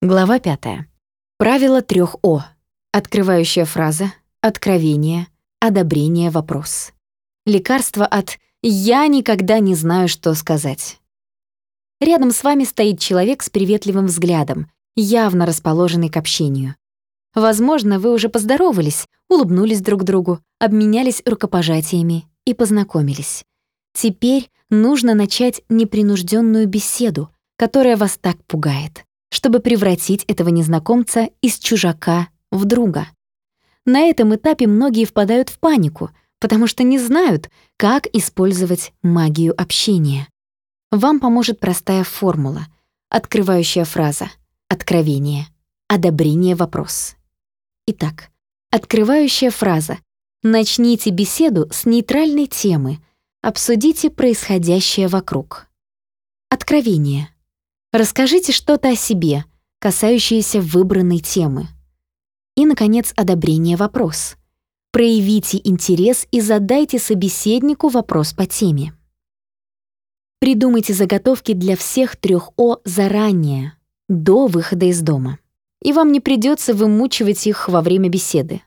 Глава 5. Правило трех О. Открывающая фраза, откровение, одобрение, вопрос. Лекарство от «я никогда не знаю, что сказать». Рядом с вами стоит человек с приветливым взглядом, явно расположенный к общению. Возможно, вы уже поздоровались, улыбнулись друг другу, обменялись рукопожатиями и познакомились. Теперь нужно начать непринужденную беседу, которая вас так пугает чтобы превратить этого незнакомца из чужака в друга. На этом этапе многие впадают в панику, потому что не знают, как использовать магию общения. Вам поможет простая формула, открывающая фраза, откровение, одобрение вопрос. Итак, открывающая фраза. Начните беседу с нейтральной темы, обсудите происходящее вокруг. Откровение. Расскажите что-то о себе, касающееся выбранной темы. И, наконец, одобрение вопрос. Проявите интерес и задайте собеседнику вопрос по теме. Придумайте заготовки для всех трех О заранее, до выхода из дома. И вам не придется вымучивать их во время беседы.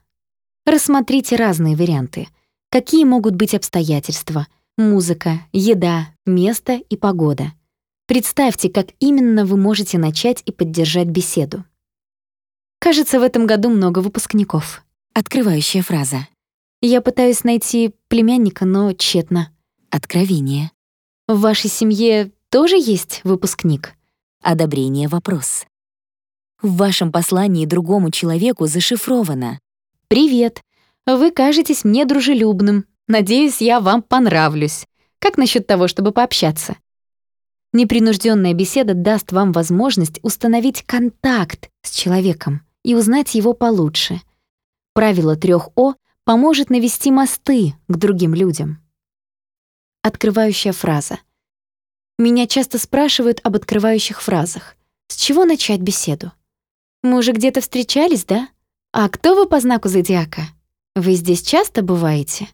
Рассмотрите разные варианты. Какие могут быть обстоятельства, музыка, еда, место и погода — Представьте, как именно вы можете начать и поддержать беседу. Кажется, в этом году много выпускников. Открывающая фраза. Я пытаюсь найти племянника, но тщетно. Откровение. В вашей семье тоже есть выпускник? Одобрение вопрос. В вашем послании другому человеку зашифровано. «Привет. Вы кажетесь мне дружелюбным. Надеюсь, я вам понравлюсь. Как насчет того, чтобы пообщаться?» Непринужденная беседа даст вам возможность установить контакт с человеком и узнать его получше. Правило трех О поможет навести мосты к другим людям. Открывающая фраза. Меня часто спрашивают об открывающих фразах. С чего начать беседу? Мы уже где-то встречались, да? А кто вы по знаку зодиака? Вы здесь часто бываете?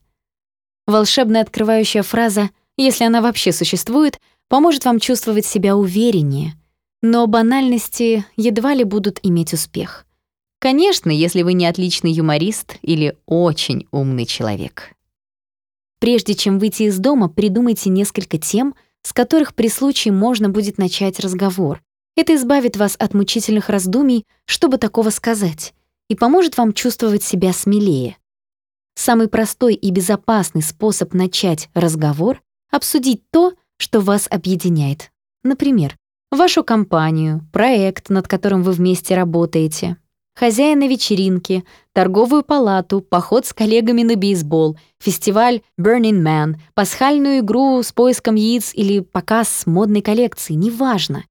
Волшебная открывающая фраза, если она вообще существует — поможет вам чувствовать себя увереннее, но банальности едва ли будут иметь успех. Конечно, если вы не отличный юморист или очень умный человек. Прежде чем выйти из дома, придумайте несколько тем, с которых при случае можно будет начать разговор. Это избавит вас от мучительных раздумий, чтобы такого сказать, и поможет вам чувствовать себя смелее. Самый простой и безопасный способ начать разговор — обсудить то, что вас объединяет. Например, вашу компанию, проект, над которым вы вместе работаете, хозяина вечеринки, торговую палату, поход с коллегами на бейсбол, фестиваль Burning Man, пасхальную игру с поиском яиц или показ модной коллекции, неважно.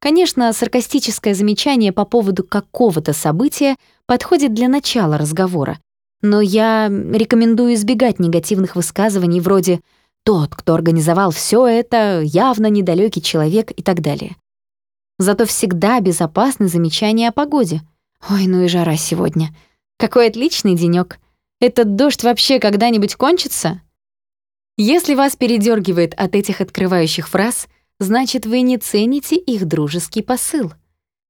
Конечно, саркастическое замечание по поводу какого-то события подходит для начала разговора, но я рекомендую избегать негативных высказываний вроде тот, кто организовал все это, явно недалекий человек и так далее. Зато всегда безопасны замечания о погоде. Ой, ну и жара сегодня. Какой отличный денёк. Этот дождь вообще когда-нибудь кончится? Если вас передергивает от этих открывающих фраз, значит, вы не цените их дружеский посыл.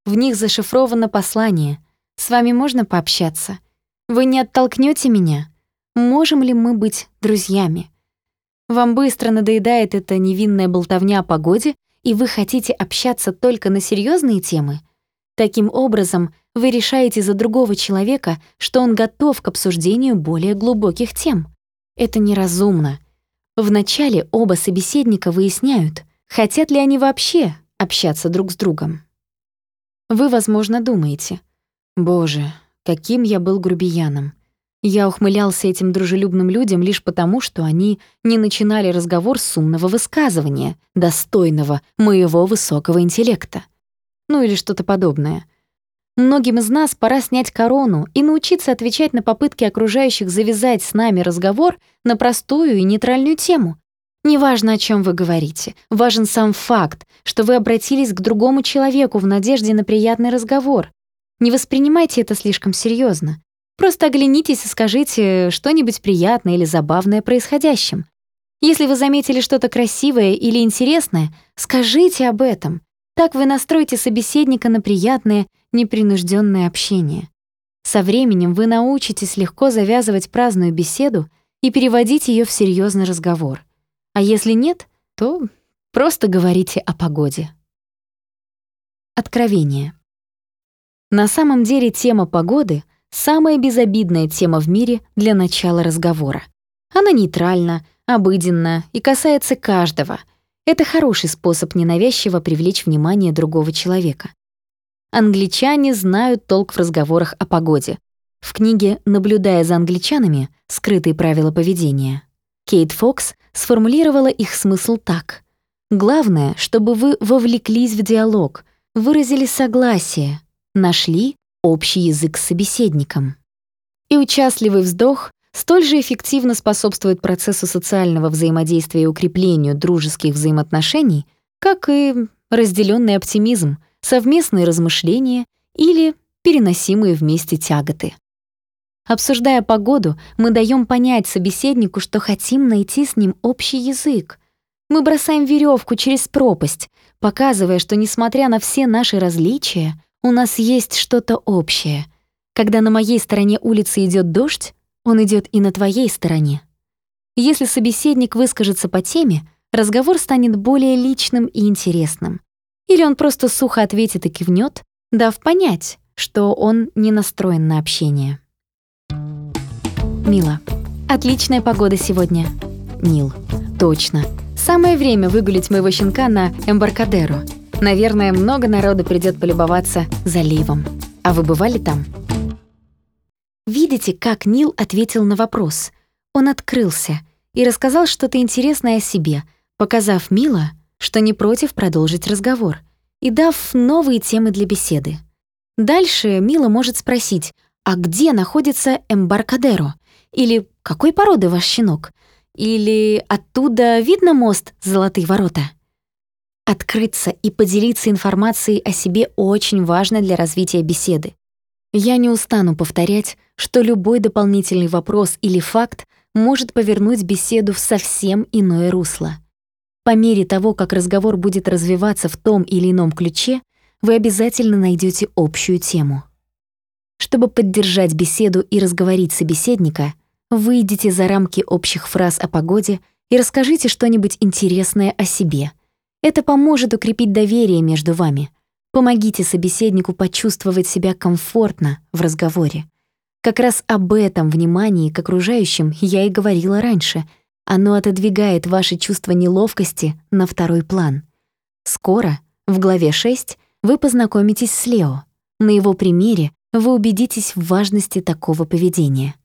В них зашифровано послание. С вами можно пообщаться. Вы не оттолкнете меня? Можем ли мы быть друзьями? Вам быстро надоедает эта невинная болтовня о погоде, и вы хотите общаться только на серьезные темы? Таким образом, вы решаете за другого человека, что он готов к обсуждению более глубоких тем. Это неразумно. Вначале оба собеседника выясняют, хотят ли они вообще общаться друг с другом. Вы, возможно, думаете, «Боже, каким я был грубияном. Я ухмылялся этим дружелюбным людям лишь потому, что они не начинали разговор с умного высказывания, достойного моего высокого интеллекта. Ну или что-то подобное. Многим из нас пора снять корону и научиться отвечать на попытки окружающих завязать с нами разговор на простую и нейтральную тему. Неважно, о чем вы говорите, важен сам факт, что вы обратились к другому человеку в надежде на приятный разговор. Не воспринимайте это слишком серьезно. Просто оглянитесь и скажите что-нибудь приятное или забавное происходящим. Если вы заметили что-то красивое или интересное, скажите об этом. Так вы настроите собеседника на приятное, непринужденное общение. Со временем вы научитесь легко завязывать праздную беседу и переводить ее в серьезный разговор. А если нет, то просто говорите о погоде. Откровение. На самом деле тема погоды — самая безобидная тема в мире для начала разговора. Она нейтральна, обыденна и касается каждого. Это хороший способ ненавязчиво привлечь внимание другого человека. Англичане знают толк в разговорах о погоде. В книге «Наблюдая за англичанами. Скрытые правила поведения» Кейт Фокс сформулировала их смысл так. «Главное, чтобы вы вовлеклись в диалог, выразили согласие, нашли общий язык с собеседником». И участливый вздох столь же эффективно способствует процессу социального взаимодействия и укреплению дружеских взаимоотношений, как и разделенный оптимизм — совместные размышления или переносимые вместе тяготы. Обсуждая погоду, мы даем понять собеседнику, что хотим найти с ним общий язык. Мы бросаем веревку через пропасть, показывая, что, несмотря на все наши различия, у нас есть что-то общее. Когда на моей стороне улицы идет дождь, он идет и на твоей стороне. Если собеседник выскажется по теме, разговор станет более личным и интересным. Или он просто сухо ответит и кивнет, дав понять, что он не настроен на общение. Мила. Отличная погода сегодня. Нил. Точно. Самое время выгулить моего щенка на Эмбаркадеру. Наверное, много народу придет полюбоваться заливом. А вы бывали там? Видите, как Нил ответил на вопрос. Он открылся и рассказал что-то интересное о себе, показав Мила, что не против продолжить разговор, и дав новые темы для беседы. Дальше Мила может спросить, а где находится Эмбаркадеро? Или какой породы ваш щенок? Или оттуда видно мост «Золотые ворота»? Открыться и поделиться информацией о себе очень важно для развития беседы. Я не устану повторять, что любой дополнительный вопрос или факт может повернуть беседу в совсем иное русло. По мере того, как разговор будет развиваться в том или ином ключе, вы обязательно найдете общую тему. Чтобы поддержать беседу и разговорить собеседника, выйдите за рамки общих фраз о погоде и расскажите что-нибудь интересное о себе. Это поможет укрепить доверие между вами. Помогите собеседнику почувствовать себя комфортно в разговоре. Как раз об этом внимании к окружающим я и говорила раньше — оно отодвигает ваше чувство неловкости на второй план. Скоро, в главе 6, вы познакомитесь с Лео. На его примере вы убедитесь в важности такого поведения.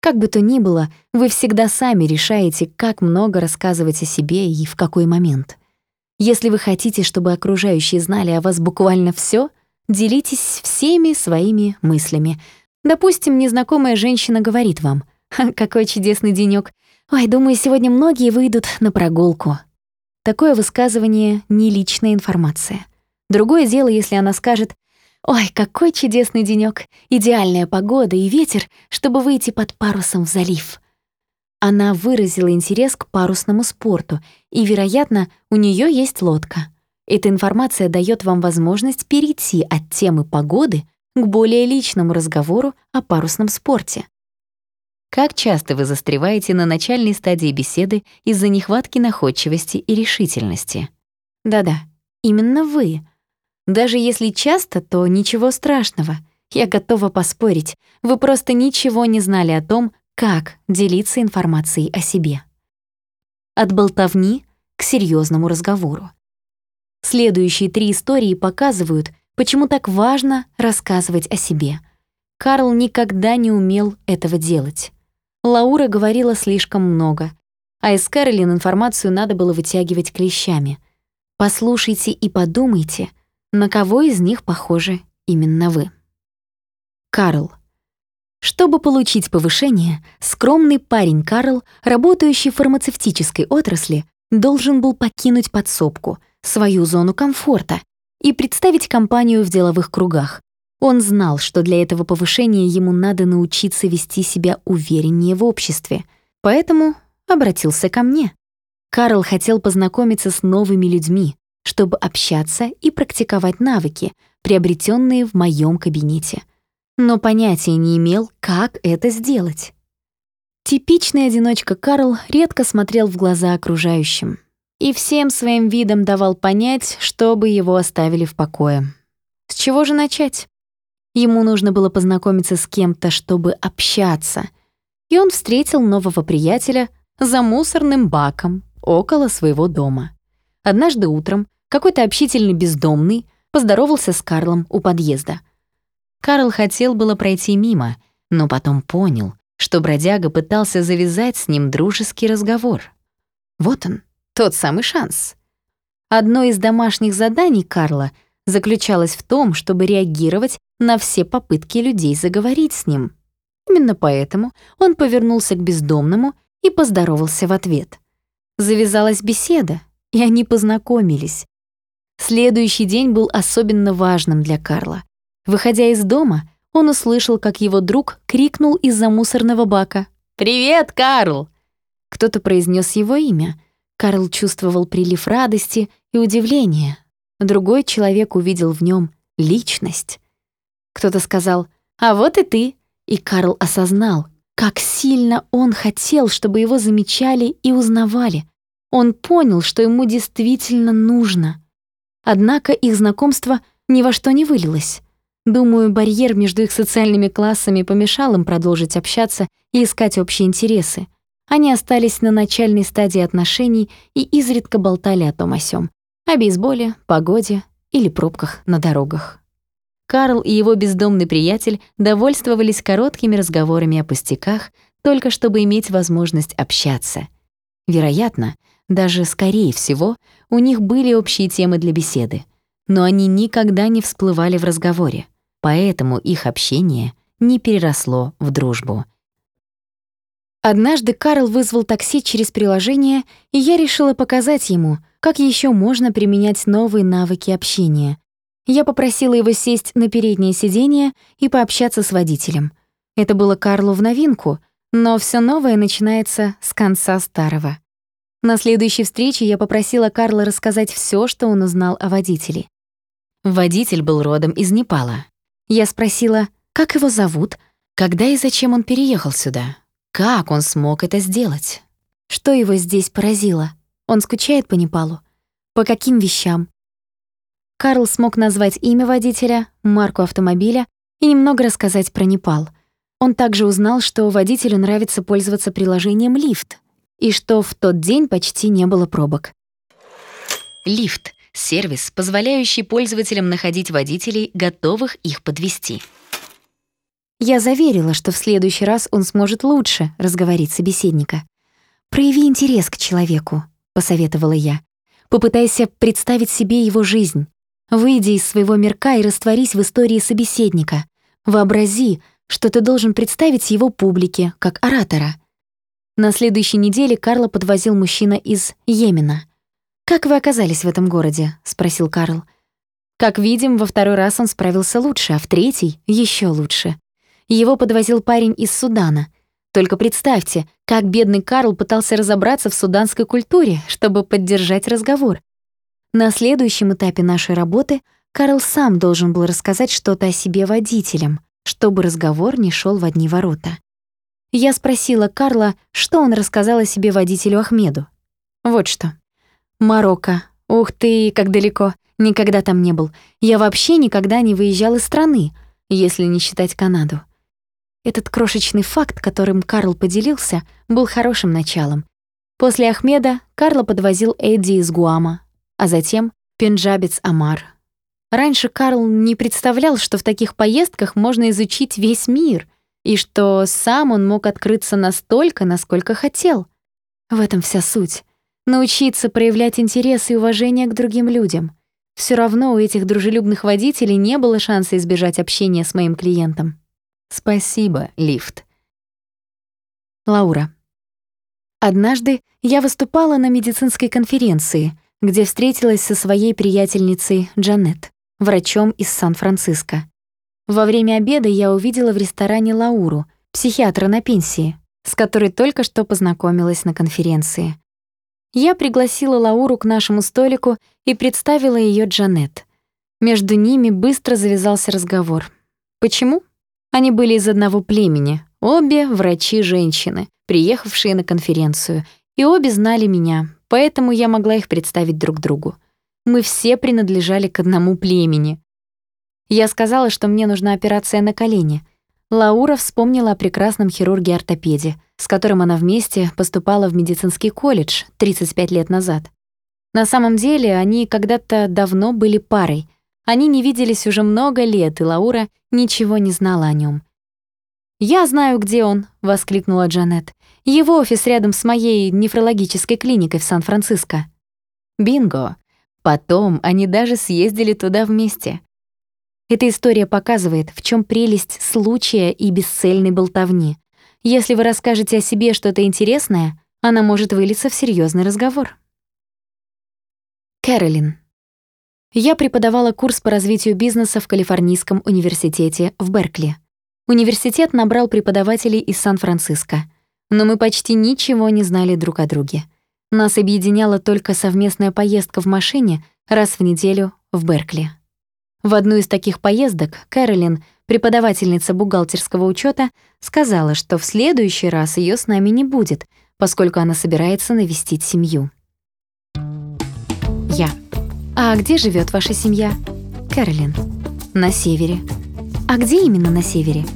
Как бы то ни было, вы всегда сами решаете, как много рассказывать о себе и в какой момент. Если вы хотите, чтобы окружающие знали о вас буквально все, делитесь всеми своими мыслями. Допустим, незнакомая женщина говорит вам «Какой чудесный денёк! «Ой, думаю, сегодня многие выйдут на прогулку». Такое высказывание — не личная информация. Другое дело, если она скажет «Ой, какой чудесный денёк, идеальная погода и ветер, чтобы выйти под парусом в залив». Она выразила интерес к парусному спорту, и, вероятно, у неё есть лодка. Эта информация даёт вам возможность перейти от темы погоды к более личному разговору о парусном спорте. Как часто вы застреваете на начальной стадии беседы из-за нехватки находчивости и решительности? Да-да, именно вы. Даже если часто, то ничего страшного. Я готова поспорить, вы просто ничего не знали о том, как делиться информацией о себе. От болтовни к серьезному разговору. Следующие три истории показывают, почему так важно рассказывать о себе. Карл никогда не умел этого делать. Лаура говорила слишком много, а из Кэролин информацию надо было вытягивать клещами. Послушайте и подумайте, на кого из них похожи именно вы. Карл. Чтобы получить повышение, скромный парень Карл, работающий в фармацевтической отрасли, должен был покинуть подсобку, свою зону комфорта и представить компанию в деловых кругах, он знал, что для этого повышения ему надо научиться вести себя увереннее в обществе, поэтому обратился ко мне. Карл хотел познакомиться с новыми людьми, чтобы общаться и практиковать навыки, приобретенные в моем кабинете. Но понятия не имел, как это сделать. Типичный одиночка Карл редко смотрел в глаза окружающим и всем своим видом давал понять, чтобы его оставили в покое. С чего же начать? Ему нужно было познакомиться с кем-то, чтобы общаться. И он встретил нового приятеля за мусорным баком около своего дома. Однажды утром какой-то общительный бездомный поздоровался с Карлом у подъезда. Карл хотел было пройти мимо, но потом понял, что бродяга пытался завязать с ним дружеский разговор. Вот он, тот самый шанс. Одно из домашних заданий Карла заключалось в том, чтобы реагировать на все попытки людей заговорить с ним. Именно поэтому он повернулся к бездомному и поздоровался в ответ. Завязалась беседа, и они познакомились. Следующий день был особенно важным для Карла. Выходя из дома, он услышал, как его друг крикнул из-за мусорного бака. «Привет, Карл!» Кто-то произнес его имя. Карл чувствовал прилив радости и удивления. Другой человек увидел в нем личность. Кто-то сказал «А вот и ты!» И Карл осознал, как сильно он хотел, чтобы его замечали и узнавали. Он понял, что ему действительно нужно. Однако их знакомство ни во что не вылилось. Думаю, барьер между их социальными классами помешал им продолжить общаться и искать общие интересы. Они остались на начальной стадии отношений и изредка болтали о том о сём. О бейсболе, погоде или пробках на дорогах. Карл и его бездомный приятель довольствовались короткими разговорами о пустяках, только чтобы иметь возможность общаться. Вероятно, даже скорее всего, у них были общие темы для беседы, но они никогда не всплывали в разговоре, поэтому их общение не переросло в дружбу. Однажды Карл вызвал такси через приложение, и я решила показать ему, как еще можно применять новые навыки общения — я попросила его сесть на переднее сиденье и пообщаться с водителем. Это было Карлу в новинку, но все новое начинается с конца старого. На следующей встрече я попросила Карла рассказать все, что он узнал о водителе. Водитель был родом из Непала. Я спросила, как его зовут, когда и зачем он переехал сюда, как он смог это сделать, что его здесь поразило, он скучает по Непалу, по каким вещам, Карл смог назвать имя водителя, марку автомобиля и немного рассказать про Непал. Он также узнал, что водителю нравится пользоваться приложением «Лифт» и что в тот день почти не было пробок. «Лифт» — сервис, позволяющий пользователям находить водителей, готовых их подвести. Я заверила, что в следующий раз он сможет лучше разговорить собеседника. «Прояви интерес к человеку», — посоветовала я. «Попытайся представить себе его жизнь. Выйди из своего мирка и растворись в истории собеседника. Вообрази, что ты должен представить его публике, как оратора. На следующей неделе Карла подвозил мужчина из Йемена. «Как вы оказались в этом городе?» — спросил Карл. Как видим, во второй раз он справился лучше, а в третий — еще лучше. Его подвозил парень из Судана. Только представьте, как бедный Карл пытался разобраться в суданской культуре, чтобы поддержать разговор. На следующем этапе нашей работы Карл сам должен был рассказать что-то о себе водителям, чтобы разговор не шел в одни ворота. Я спросила Карла, что он рассказал о себе водителю Ахмеду. Вот что. Марокко. Ух ты, как далеко. Никогда там не был. Я вообще никогда не выезжал из страны, если не считать Канаду. Этот крошечный факт, которым Карл поделился, был хорошим началом. После Ахмеда Карла подвозил Эдди из Гуама, а затем пенджабец Амар. Раньше Карл не представлял, что в таких поездках можно изучить весь мир, и что сам он мог открыться настолько, насколько хотел. В этом вся суть. Научиться проявлять интерес и уважение к другим людям. Все равно у этих дружелюбных водителей не было шанса избежать общения с моим клиентом. Спасибо, лифт. Лаура. Однажды я выступала на медицинской конференции — где встретилась со своей приятельницей Джанет, врачом из Сан-Франциско. Во время обеда я увидела в ресторане Лауру, психиатра на пенсии, с которой только что познакомилась на конференции. Я пригласила Лауру к нашему столику и представила ее Джанет. Между ними быстро завязался разговор. Почему? Они были из одного племени, обе врачи-женщины, приехавшие на конференцию, и обе знали меня, поэтому я могла их представить друг другу. Мы все принадлежали к одному племени. Я сказала, что мне нужна операция на колени. Лаура вспомнила о прекрасном хирурге-ортопеде, с которым она вместе поступала в медицинский колледж 35 лет назад. На самом деле они когда-то давно были парой. Они не виделись уже много лет, и Лаура ничего не знала о нем. «Я знаю, где он», — воскликнула Джанет. «Его офис рядом с моей нефрологической клиникой в Сан-Франциско». Бинго! Потом они даже съездили туда вместе. Эта история показывает, в чем прелесть случая и бесцельной болтовни. Если вы расскажете о себе что-то интересное, она может вылиться в серьезный разговор. Кэролин. Я преподавала курс по развитию бизнеса в Калифорнийском университете в Беркли. Университет набрал преподавателей из Сан-Франциско, но мы почти ничего не знали друг о друге. Нас объединяла только совместная поездка в машине раз в неделю в Беркли. В одну из таких поездок Кэролин, преподавательница бухгалтерского учета, сказала, что в следующий раз ее с нами не будет, поскольку она собирается навестить семью. Я. «А где живет ваша семья?» «Кэролин». «На севере». «А где именно на севере?»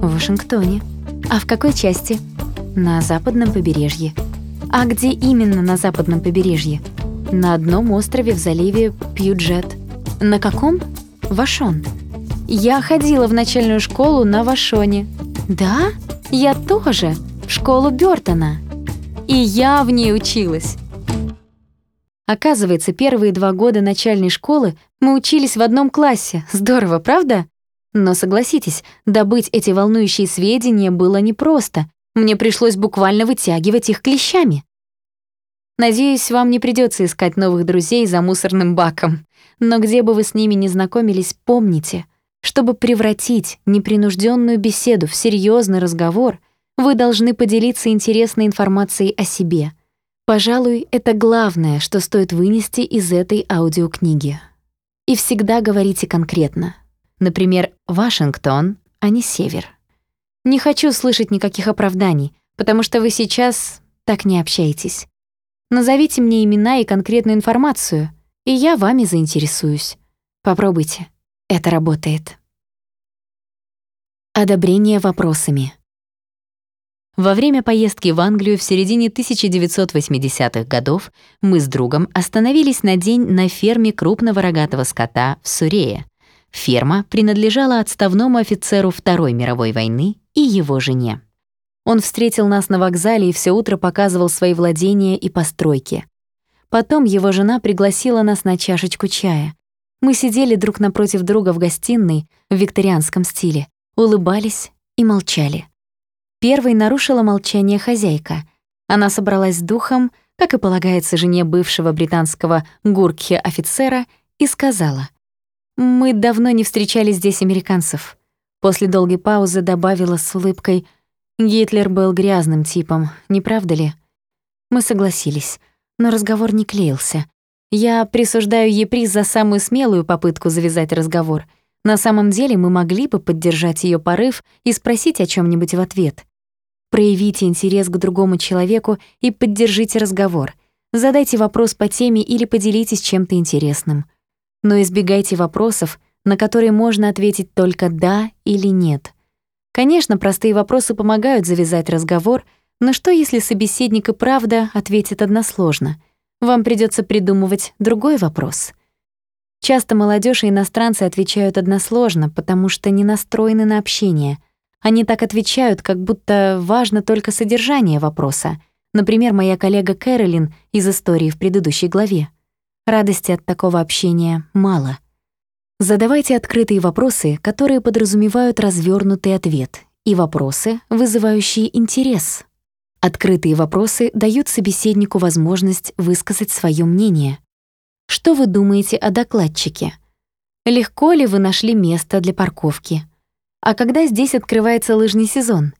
«В Вашингтоне». «А в какой части?» «На западном побережье». «А где именно на западном побережье?» «На одном острове в заливе Пьюджет». «На каком?» «Вашон». «Я ходила в начальную школу на Вашоне». «Да? Я тоже. В школу Бёртона». «И я в ней училась». Оказывается, первые два года начальной школы мы учились в одном классе. Здорово, правда? Но согласитесь, добыть эти волнующие сведения было непросто. Мне пришлось буквально вытягивать их клещами. Надеюсь, вам не придется искать новых друзей за мусорным баком. Но где бы вы с ними ни знакомились, помните, чтобы превратить непринужденную беседу в серьезный разговор, вы должны поделиться интересной информацией о себе. Пожалуй, это главное, что стоит вынести из этой аудиокниги. И всегда говорите конкретно. Например, Вашингтон, а не Север. Не хочу слышать никаких оправданий, потому что вы сейчас так не общаетесь. Назовите мне имена и конкретную информацию, и я вами заинтересуюсь. Попробуйте. Это работает. Одобрение вопросами. Во время поездки в Англию в середине 1980-х годов мы с другом остановились на день на ферме крупного рогатого скота в Сурее — Ферма принадлежала отставному офицеру Второй мировой войны и его жене. Он встретил нас на вокзале и все утро показывал свои владения и постройки. Потом его жена пригласила нас на чашечку чая. Мы сидели друг напротив друга в гостиной в викторианском стиле, улыбались и молчали. Первой нарушила молчание хозяйка. Она собралась с духом, как и полагается жене бывшего британского гуркхе-офицера, и сказала — мы давно не встречали здесь американцев. После долгой паузы добавила с улыбкой: Гитлер был грязным типом, не правда ли? Мы согласились, но разговор не клеился. Я присуждаю ей приз за самую смелую попытку завязать разговор. На самом деле мы могли бы поддержать ее порыв и спросить о чем нибудь в ответ. Проявите интерес к другому человеку и поддержите разговор. Задайте вопрос по теме или поделитесь чем-то интересным но избегайте вопросов, на которые можно ответить только «да» или «нет». Конечно, простые вопросы помогают завязать разговор, но что если собеседник и правда ответит односложно? Вам придется придумывать другой вопрос. Часто молодежь и иностранцы отвечают односложно, потому что не настроены на общение. Они так отвечают, как будто важно только содержание вопроса. Например, моя коллега Кэролин из истории в предыдущей главе. Радости от такого общения мало. Задавайте открытые вопросы, которые подразумевают развернутый ответ, и вопросы, вызывающие интерес. Открытые вопросы дают собеседнику возможность высказать свое мнение. Что вы думаете о докладчике? Легко ли вы нашли место для парковки? А когда здесь открывается лыжный сезон?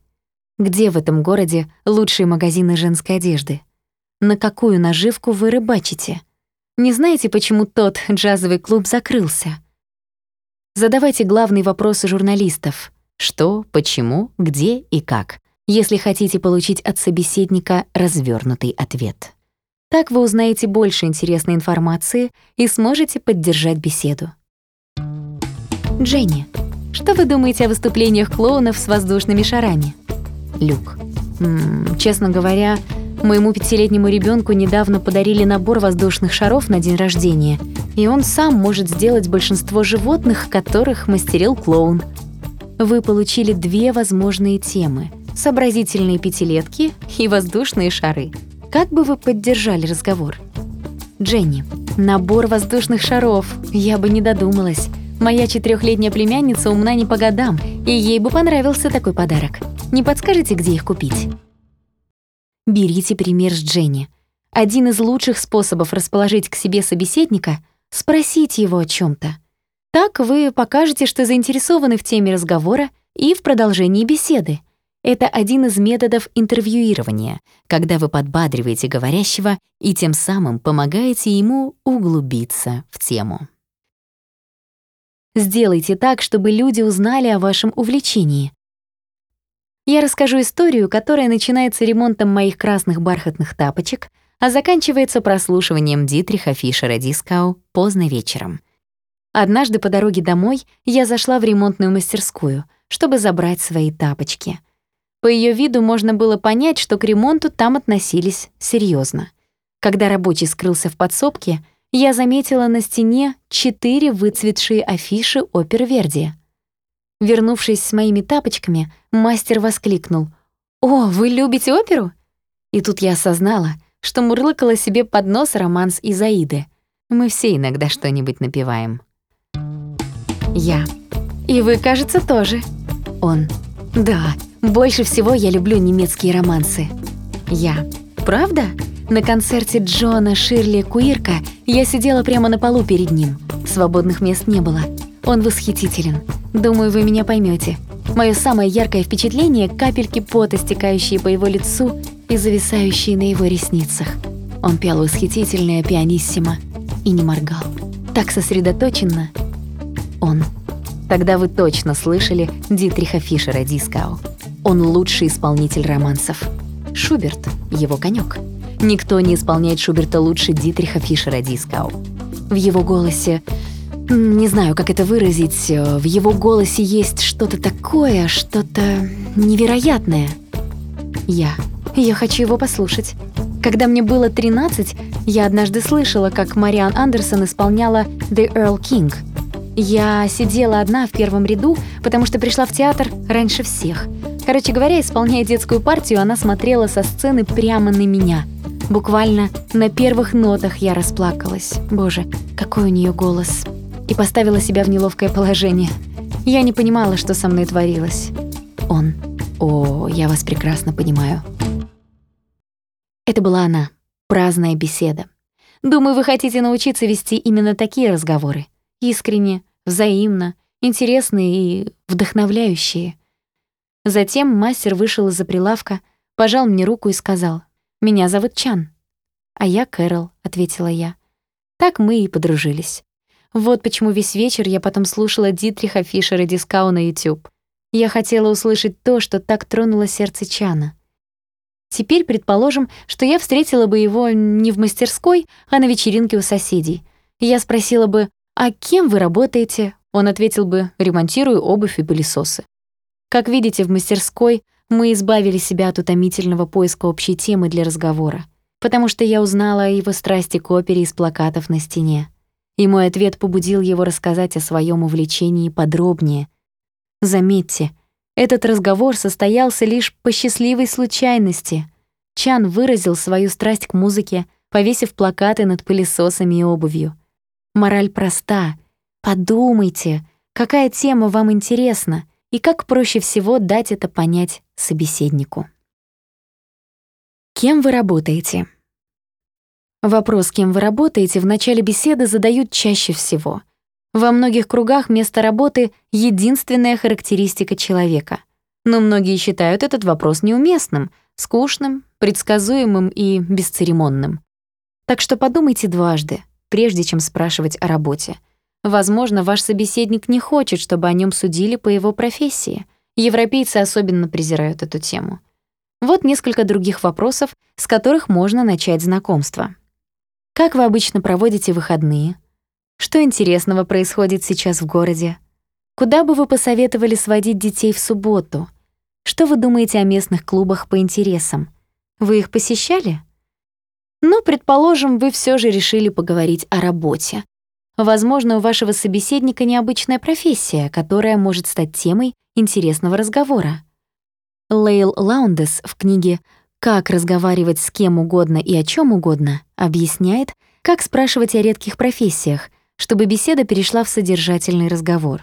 Где в этом городе лучшие магазины женской одежды? на какую наживку вы рыбачите. Не знаете, почему тот джазовый клуб закрылся? Задавайте главные вопросы журналистов. Что, почему, где и как, если хотите получить от собеседника развернутый ответ. Так вы узнаете больше интересной информации и сможете поддержать беседу. Дженни, что вы думаете о выступлениях клоунов с воздушными шарами? Люк. М -м, честно говоря, моему пятилетнему ребенку недавно подарили набор воздушных шаров на день рождения, и он сам может сделать большинство животных, которых мастерил клоун. Вы получили две возможные темы — сообразительные пятилетки и воздушные шары — как бы вы поддержали разговор? Дженни, набор воздушных шаров. Я бы не додумалась. Моя четырехлетняя племянница умна не по годам, и ей бы понравился такой подарок. Не подскажете, где их купить? Берите пример с Дженни. Один из лучших способов расположить к себе собеседника — спросить его о чем то Так вы покажете, что заинтересованы в теме разговора и в продолжении беседы. Это один из методов интервьюирования, когда вы подбадриваете говорящего и тем самым помогаете ему углубиться в тему. Сделайте так, чтобы люди узнали о вашем увлечении. Я расскажу историю, которая начинается ремонтом моих красных бархатных тапочек, а заканчивается прослушиванием Дитриха Фишера Дискау поздно вечером. Однажды по дороге домой я зашла в ремонтную мастерскую, чтобы забрать свои тапочки — по ее виду можно было понять, что к ремонту там относились серьезно. Когда рабочий скрылся в подсобке, я заметила на стене четыре выцветшие афиши опер Верди. Вернувшись с моими тапочками, мастер воскликнул «О, вы любите оперу?» И тут я осознала, что мурлыкала себе под нос романс Изаиды. Мы все иногда что-нибудь напеваем. Я. И вы, кажется, тоже. Он. Да, больше всего я люблю немецкие романсы. Я. Правда? На концерте Джона Ширли Куирка я сидела прямо на полу перед ним. Свободных мест не было. Он восхитителен. Думаю, вы меня поймете. Мое самое яркое впечатление — капельки пота, стекающие по его лицу и зависающие на его ресницах. Он пел восхитительное пианиссимо и не моргал. Так сосредоточенно. Он. Тогда вы точно слышали Дитриха Фишера Дискау. Он лучший исполнитель романсов. Шуберт — его конек. Никто не исполняет Шуберта лучше Дитриха Фишера Дискау. В его голосе... Не знаю, как это выразить. В его голосе есть что-то такое, что-то невероятное. Я. Я хочу его послушать. Когда мне было 13, я однажды слышала, как Мариан Андерсон исполняла «The Earl King». Я сидела одна в первом ряду, потому что пришла в театр раньше всех — Короче говоря, исполняя детскую партию, она смотрела со сцены прямо на меня. Буквально на первых нотах я расплакалась. Боже, какой у нее голос. И поставила себя в неловкое положение. Я не понимала, что со мной творилось. Он. О, я вас прекрасно понимаю. Это была она. Праздная беседа. Думаю, вы хотите научиться вести именно такие разговоры. Искренне, взаимно, интересные и вдохновляющие. Затем мастер вышел из-за прилавка, пожал мне руку и сказал, «Меня зовут Чан». «А я Кэрол», — ответила я. Так мы и подружились. Вот почему весь вечер я потом слушала Дитриха Фишера Дискау на YouTube. Я хотела услышать то, что так тронуло сердце Чана. Теперь предположим, что я встретила бы его не в мастерской, а на вечеринке у соседей. Я спросила бы, «А кем вы работаете?» Он ответил бы, «Ремонтирую обувь и пылесосы». Как видите, в мастерской мы избавили себя от утомительного поиска общей темы для разговора, потому что я узнала о его страсти к опере из плакатов на стене. И мой ответ побудил его рассказать о своем увлечении подробнее. Заметьте, этот разговор состоялся лишь по счастливой случайности. Чан выразил свою страсть к музыке, повесив плакаты над пылесосами и обувью. Мораль проста. Подумайте, какая тема вам интересна, и как проще всего дать это понять собеседнику. Кем вы работаете? Вопрос, кем вы работаете, в начале беседы задают чаще всего. Во многих кругах место работы — единственная характеристика человека. Но многие считают этот вопрос неуместным, скучным, предсказуемым и бесцеремонным. Так что подумайте дважды, прежде чем спрашивать о работе. Возможно, ваш собеседник не хочет, чтобы о нем судили по его профессии. Европейцы особенно презирают эту тему. Вот несколько других вопросов, с которых можно начать знакомство. Как вы обычно проводите выходные? Что интересного происходит сейчас в городе? Куда бы вы посоветовали сводить детей в субботу? Что вы думаете о местных клубах по интересам? Вы их посещали? Ну, предположим, вы все же решили поговорить о работе. Возможно, у вашего собеседника необычная профессия, которая может стать темой интересного разговора. Лейл Лаундес в книге «Как разговаривать с кем угодно и о чем угодно» объясняет, как спрашивать о редких профессиях, чтобы беседа перешла в содержательный разговор.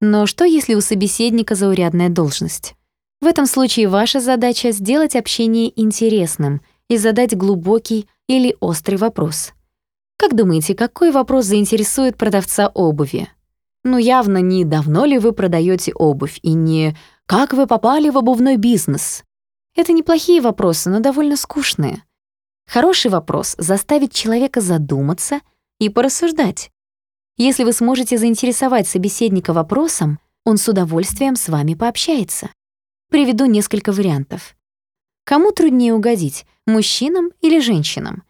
Но что, если у собеседника заурядная должность? В этом случае ваша задача — сделать общение интересным и задать глубокий или острый вопрос. Как думаете, какой вопрос заинтересует продавца обуви? Ну, явно не «давно ли вы продаете обувь» и не «как вы попали в обувной бизнес». Это неплохие вопросы, но довольно скучные. Хороший вопрос заставит человека задуматься и порассуждать. Если вы сможете заинтересовать собеседника вопросом, он с удовольствием с вами пообщается. Приведу несколько вариантов. Кому труднее угодить, мужчинам или женщинам?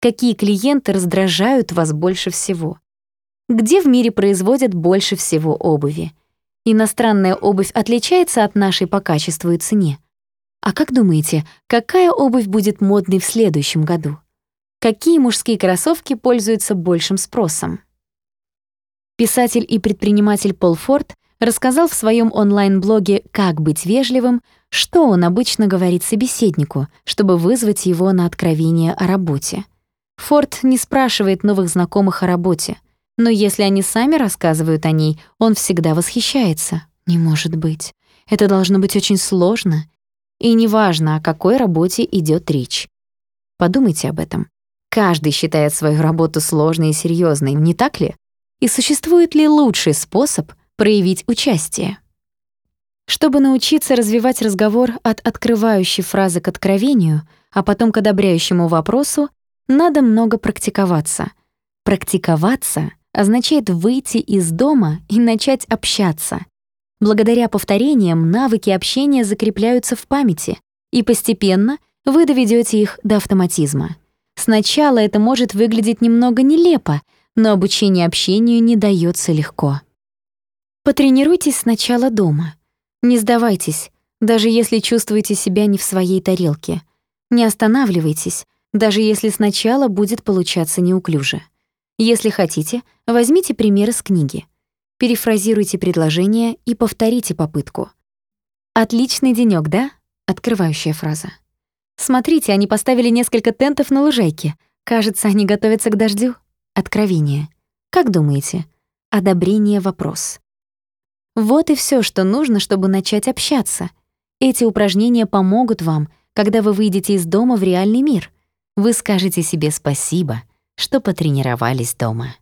Какие клиенты раздражают вас больше всего? Где в мире производят больше всего обуви? Иностранная обувь отличается от нашей по качеству и цене. А как думаете, какая обувь будет модной в следующем году? Какие мужские кроссовки пользуются большим спросом? Писатель и предприниматель Пол Форд рассказал в своем онлайн-блоге «Как быть вежливым», что он обычно говорит собеседнику, чтобы вызвать его на откровение о работе. Форд не спрашивает новых знакомых о работе, но если они сами рассказывают о ней, он всегда восхищается. Не может быть. Это должно быть очень сложно. И неважно, о какой работе идет речь. Подумайте об этом. Каждый считает свою работу сложной и серьезной, не так ли? И существует ли лучший способ проявить участие? Чтобы научиться развивать разговор от открывающей фразы к откровению, а потом к одобряющему вопросу, надо много практиковаться. Практиковаться означает выйти из дома и начать общаться. Благодаря повторениям навыки общения закрепляются в памяти, и постепенно вы доведете их до автоматизма. Сначала это может выглядеть немного нелепо, но обучение общению не дается легко. Потренируйтесь сначала дома. Не сдавайтесь, даже если чувствуете себя не в своей тарелке. Не останавливайтесь, даже если сначала будет получаться неуклюже. Если хотите, возьмите пример из книги. Перефразируйте предложение и повторите попытку. «Отличный денёк, да?» — открывающая фраза. «Смотрите, они поставили несколько тентов на лужайке. Кажется, они готовятся к дождю». Откровение. Как думаете? Одобрение вопрос. Вот и все, что нужно, чтобы начать общаться. Эти упражнения помогут вам, когда вы выйдете из дома в реальный мир. Вы скажете себе спасибо, что потренировались дома.